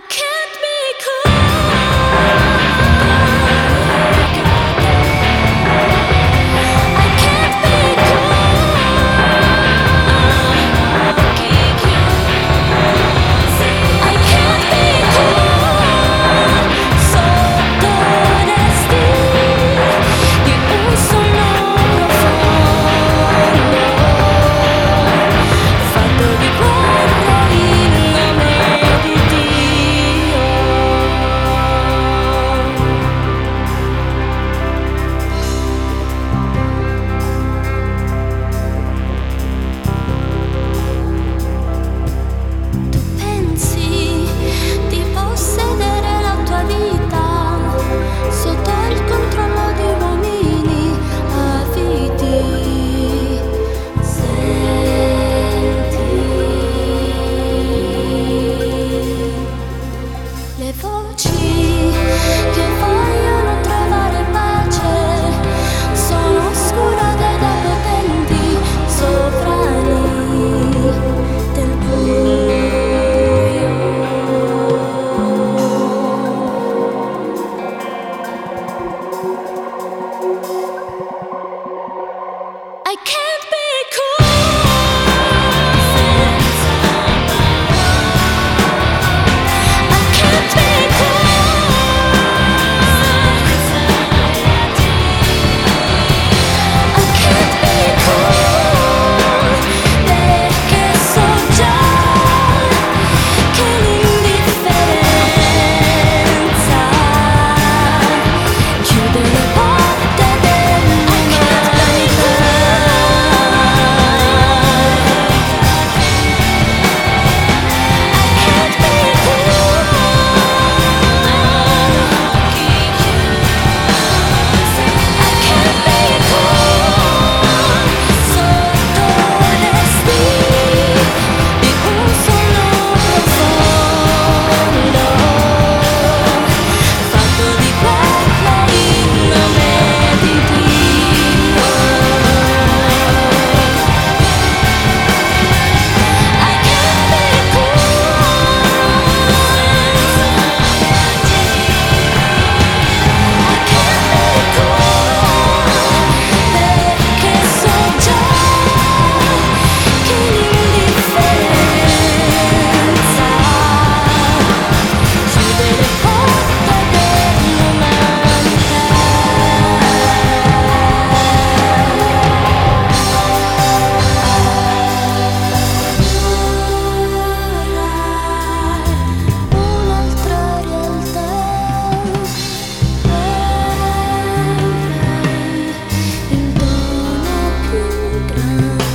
I can't you.